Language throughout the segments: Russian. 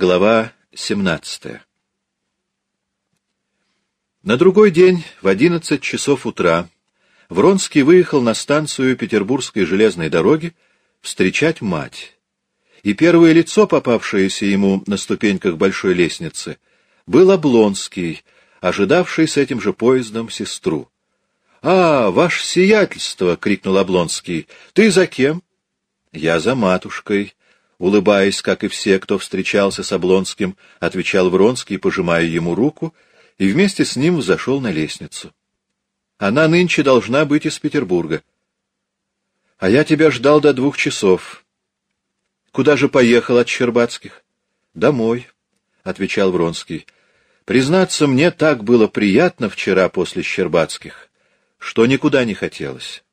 Глава 17 На другой день в одиннадцать часов утра Вронский выехал на станцию Петербургской железной дороги встречать мать. И первое лицо, попавшееся ему на ступеньках большой лестницы, был Облонский, ожидавший с этим же поездом сестру. — А, ваше сиятельство! — крикнул Облонский. — Ты за кем? — Я за матушкой, улыбаясь, как и все, кто встречался с Облонским, отвечал Вронский, пожимая ему руку, и вместе с ним взошел на лестницу. Она нынче должна быть из Петербурга. — А я тебя ждал до двух часов. — Куда же поехал от Щербатских? — Домой, — отвечал Вронский. — Признаться, мне так было приятно вчера после Щербатских, что никуда не хотелось.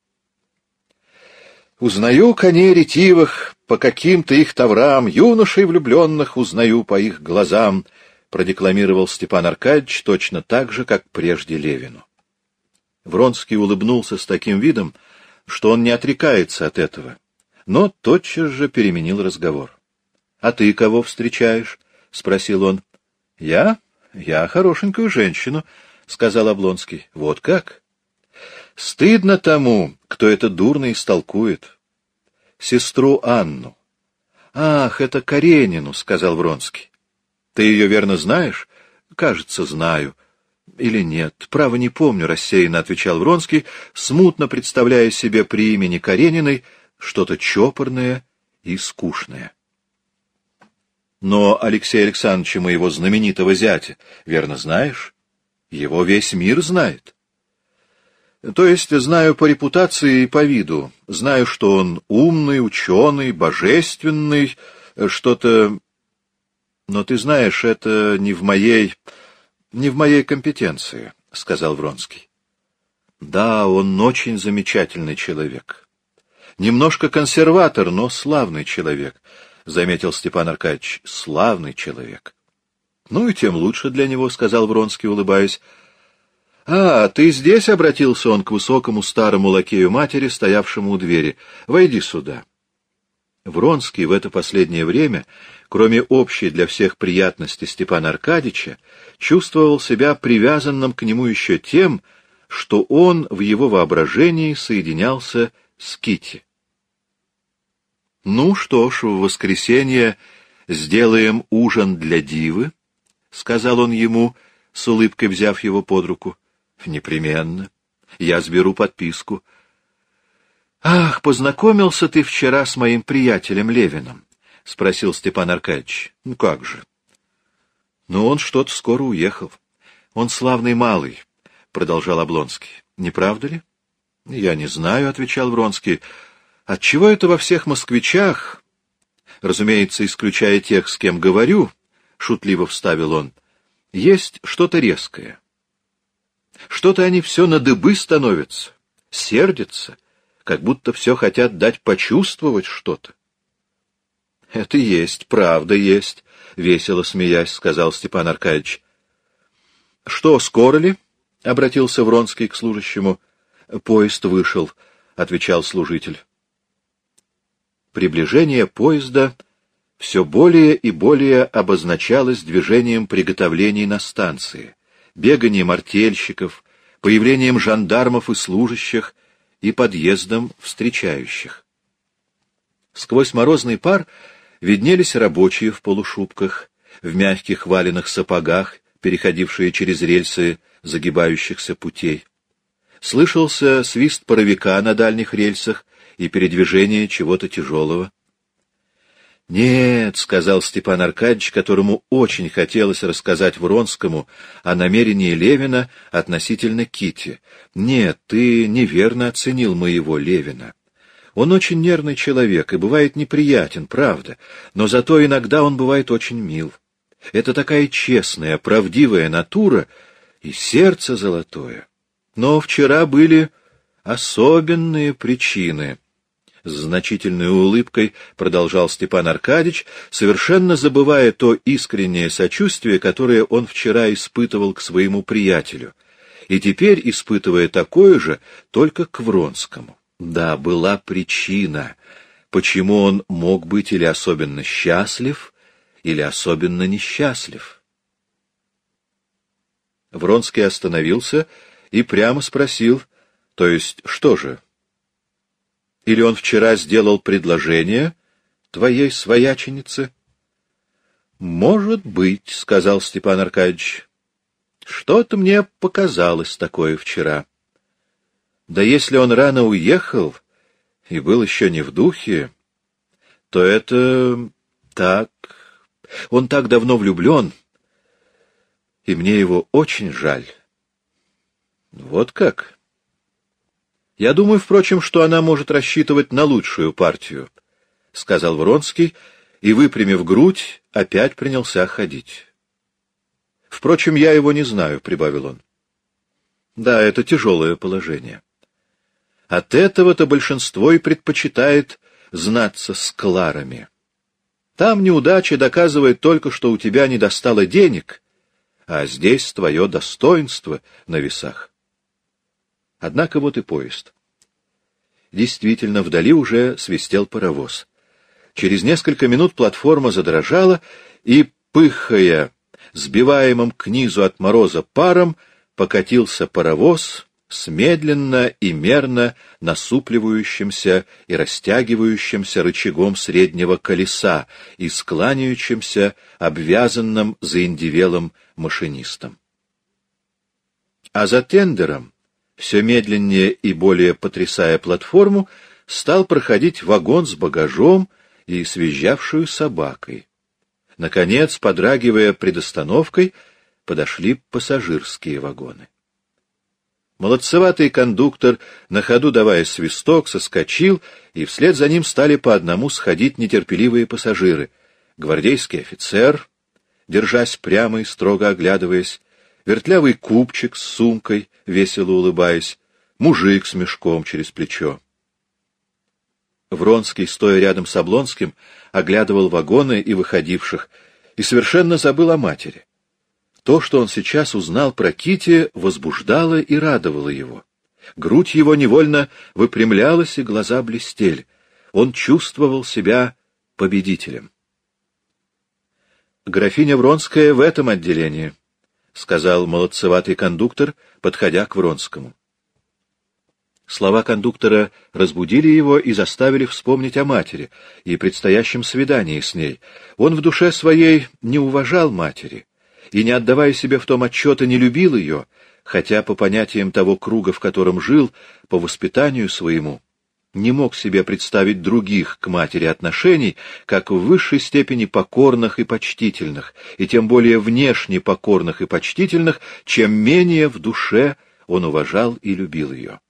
Узнаю коней ретивых по каким-то их таврам, юношей влюбленных узнаю по их глазам, продекламировал Степан Аркадьевич точно так же, как прежде Левину. Вронский улыбнулся с таким видом, что он не отрекается от этого, но тотчас же переменил разговор. — А ты кого встречаешь? — спросил он. — Я? Я хорошенькую женщину, — сказал Облонский. — Вот как? Стыдно тому, кто это дурно истолкует. Сестру Анну. — Ах, это Каренину, — сказал Вронский. — Ты ее верно знаешь? — Кажется, знаю. — Или нет? Право не помню, — рассеянно отвечал Вронский, смутно представляя себе при имени Карениной что-то чопорное и скучное. Но Алексея Александровича, моего знаменитого зятя, верно знаешь? Его весь мир знает. То есть знаю по репутации и по виду. Знаю, что он умный, ученый, божественный, что-то... Но ты знаешь, это не в моей... не в моей компетенции, — сказал Вронский. Да, он очень замечательный человек. Немножко консерватор, но славный человек, — заметил Степан Аркадьевич. Славный человек. Ну и тем лучше для него, — сказал Вронский, улыбаясь. «А, ты здесь?» — обратился он к высокому старому лакею матери, стоявшему у двери. «Войди сюда». Вронский в это последнее время, кроме общей для всех приятности Степана Аркадьича, чувствовал себя привязанным к нему еще тем, что он в его воображении соединялся с Кити. «Ну что ж, в воскресенье сделаем ужин для дивы», — сказал он ему, с улыбкой взяв его под руку. Непременно. Я сберу подписку. Ах, познакомился ты вчера с моим приятелем Левиным, спросил Степан Аркадьевич. Ну как же? Но он что-то скоро уехал. Он славный малый, продолжал Облонский. Не правда ли? Я не знаю, отвечал Вронский. Отчего это во всех москвичах, разумеется, исключая тех, с кем говорю, шутливо вставил он, есть что-то резкое. Что-то они все на дыбы становятся, сердятся, как будто все хотят дать почувствовать что-то. — Это есть, правда есть, — весело смеясь, сказал Степан Аркадьевич. — Что, скоро ли? — обратился Вронский к служащему. — Поезд вышел, — отвечал служитель. Приближение поезда все более и более обозначалось движением приготовлений на станции беганием артельщиков, появлением жандармов и служащих и подъездом встречающих. Сквозь морозный пар виднелись рабочие в полушубках, в мягких валенных сапогах, переходившие через рельсы загибающихся путей. Слышался свист паровика на дальних рельсах и передвижение чего-то тяжелого. «Нет», — сказал Степан Аркадьевич, которому очень хотелось рассказать Вронскому о намерении Левина относительно Кити. «Нет, ты неверно оценил моего Левина. Он очень нервный человек и бывает неприятен, правда, но зато иногда он бывает очень мил. Это такая честная, правдивая натура и сердце золотое. Но вчера были особенные причины» с значительной улыбкой продолжал Степан Аркадьич, совершенно забывая то искреннее сочувствие, которое он вчера испытывал к своему приятелю, и теперь испытывая такое же только к Вронскому. Да, была причина, почему он мог быть или особенно счастлив, или особенно несчастлив? Вронский остановился и прямо спросил, то есть что же? Или он вчера сделал предложение твоей свояченице? — Может быть, — сказал Степан Аркадьевич. — Что-то мне показалось такое вчера. Да если он рано уехал и был еще не в духе, то это так... Он так давно влюблен, и мне его очень жаль. Вот как? Я думаю, впрочем, что она может рассчитывать на лучшую партию, — сказал Вронский, и, выпрямив грудь, опять принялся ходить. Впрочем, я его не знаю, — прибавил он. Да, это тяжелое положение. От этого-то большинство и предпочитает знаться с Кларами. Там неудача доказывает только, что у тебя не достало денег, а здесь твое достоинство на весах. Однако вот и поезд. Действительно, вдали уже свистел паровоз. Через несколько минут платформа задрожала, и, пыхая, сбиваемым к низу от мороза паром, покатился паровоз с медленно и мерно насупливающимся и растягивающимся рычагом среднего колеса и скланяющимся, обвязанным заиндивелым машинистом. А за тендером, все медленнее и более потрясая платформу, стал проходить вагон с багажом и свизжавшую собакой. Наконец, подрагивая предостановкой, подошли пассажирские вагоны. Молодцеватый кондуктор, на ходу давая свисток, соскочил, и вслед за ним стали по одному сходить нетерпеливые пассажиры. Гвардейский офицер, держась прямо и строго оглядываясь, вертлявый купчик с сумкой, весело улыбаясь, мужик с мешком через плечо. Вронский, стоя рядом с Облонским, оглядывал вагоны и выходивших, и совершенно забыл о матери. То, что он сейчас узнал про Кити, возбуждало и радовало его. Грудь его невольно выпрямлялась, и глаза блестели. Он чувствовал себя победителем. «Графиня Вронская в этом отделении», — сказал молодцеватый кондуктор, подходя к Вронскому. Слова кондуктора разбудили его и заставили вспомнить о матери и предстоящем свидании с ней. Он в душе своей не уважал матери и, не отдавая себе в том отчета, не любил ее, хотя по понятиям того круга, в котором жил, по воспитанию своему, не мог себе представить других к матери отношений, как в высшей степени покорных и почтительных, и тем более внешне покорных и почтительных, чем менее в душе он уважал и любил ее.